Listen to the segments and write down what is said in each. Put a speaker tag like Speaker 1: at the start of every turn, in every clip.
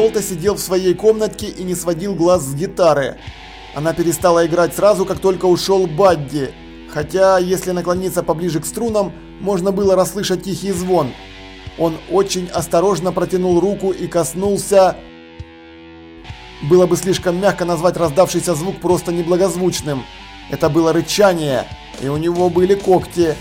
Speaker 1: Золото сидел в своей комнатке и не сводил глаз с гитары. Она перестала играть сразу, как только ушел Бадди. Хотя, если наклониться поближе к струнам, можно было расслышать тихий звон. Он очень осторожно протянул руку и коснулся... Было бы слишком мягко назвать раздавшийся звук просто неблагозвучным. Это было рычание, и у него были когти.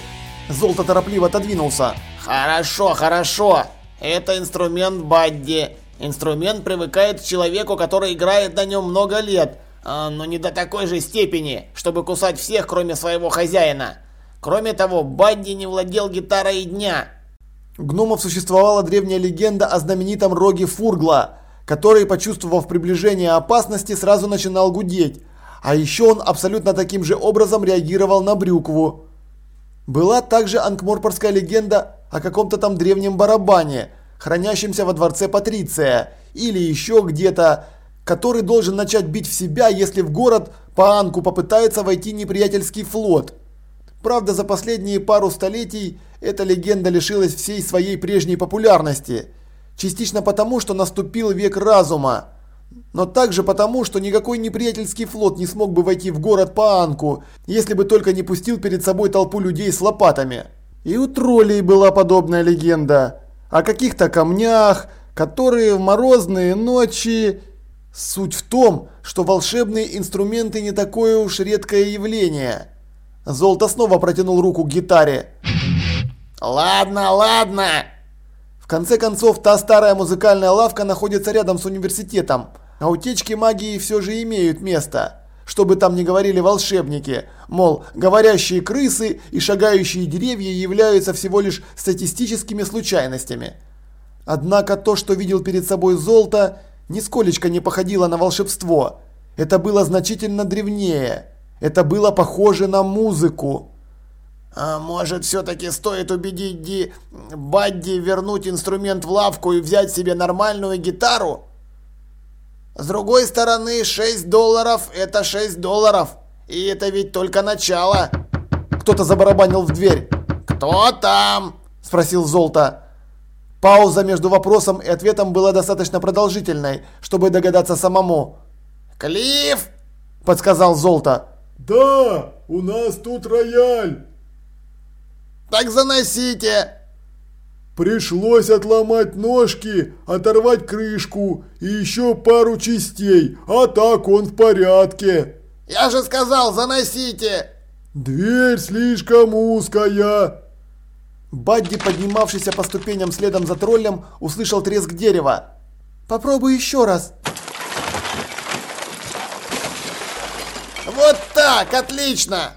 Speaker 1: Золото торопливо отодвинулся.
Speaker 2: Хорошо, хорошо. Это инструмент Бадди. Инструмент привыкает к человеку, который играет на нем много лет, а, но не до такой же степени, чтобы кусать всех, кроме своего хозяина. Кроме того, Бадди не владел гитарой дня.
Speaker 1: Гномов существовала древняя легенда о знаменитом роге Фургла, который, почувствовав приближение опасности, сразу начинал гудеть. А еще он абсолютно таким же образом реагировал на брюкву. Была также анкморпорская легенда о каком-то там древнем барабане, хранящемся во дворце Патриция, или еще где-то, который должен начать бить в себя, если в город по Анку попытается войти неприятельский флот. Правда, за последние пару столетий эта легенда лишилась всей своей прежней популярности. Частично потому, что наступил век разума. Но также потому, что никакой неприятельский флот не смог бы войти в город по Анку, если бы только не пустил перед собой толпу людей с лопатами. И у троллей была подобная легенда. О каких-то камнях, которые в морозные ночи... Суть в том, что волшебные инструменты не такое уж редкое явление. Золото снова протянул руку к гитаре.
Speaker 2: «Ладно, ладно!»
Speaker 1: В конце концов, та старая музыкальная лавка находится рядом с университетом, а утечки магии все же имеют место. Что бы там ни говорили волшебники, мол, говорящие крысы и шагающие деревья являются всего лишь статистическими случайностями. Однако то, что видел перед собой золото, нисколечко не походило на волшебство. Это было значительно древнее. Это было похоже на музыку.
Speaker 2: А может, все-таки стоит убедить Ди Бадди вернуть инструмент в лавку и взять себе нормальную гитару? С другой стороны, 6 долларов – это 6 долларов. И это ведь только начало.
Speaker 1: Кто-то забарабанил в дверь.
Speaker 2: «Кто там?»
Speaker 1: – спросил Золото. Пауза между вопросом и ответом была достаточно продолжительной, чтобы догадаться самому.
Speaker 2: «Клифф!»
Speaker 1: – подсказал Золото.
Speaker 3: «Да, у нас тут рояль!»
Speaker 2: «Так заносите!»
Speaker 3: Пришлось отломать ножки, оторвать крышку и еще пару частей, а так он в порядке.
Speaker 2: Я же сказал, заносите!
Speaker 3: Дверь слишком узкая.
Speaker 1: Бадди, поднимавшийся по ступеням следом за троллем, услышал треск дерева. «Попробуй еще раз!»
Speaker 2: «Вот так! Отлично!»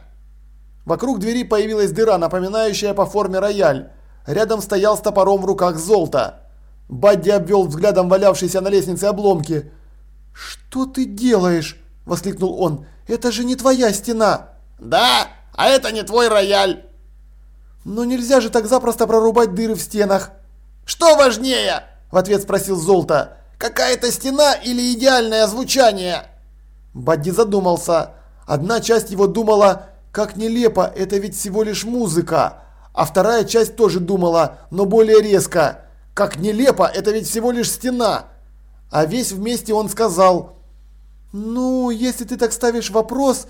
Speaker 1: Вокруг двери появилась дыра, напоминающая по форме рояль. Рядом стоял с топором в руках золото. Бадди обвел взглядом валявшиеся на лестнице обломки. «Что ты делаешь?» – воскликнул он. «Это же не твоя стена!»
Speaker 2: «Да, а это не твой рояль!»
Speaker 1: «Но нельзя же так запросто прорубать дыры в стенах!»
Speaker 2: «Что важнее?»
Speaker 1: – в ответ спросил Золото.
Speaker 2: «Какая-то стена или идеальное звучание?»
Speaker 1: Бадди задумался. Одна часть его думала, как нелепо, это ведь всего лишь музыка. А вторая часть тоже думала, но более резко. Как нелепо, это ведь всего лишь стена. А весь вместе он сказал, «Ну, если ты так ставишь вопрос,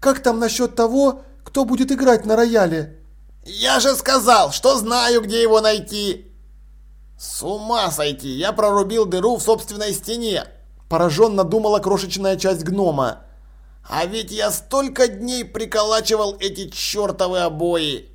Speaker 1: как там насчет того, кто будет играть на рояле?»
Speaker 2: «Я же сказал, что знаю, где его найти!» «С ума сойти! Я прорубил дыру в собственной стене!»
Speaker 1: Пораженно думала крошечная часть гнома.
Speaker 2: А ведь я столько дней приколачивал эти чертовы обои.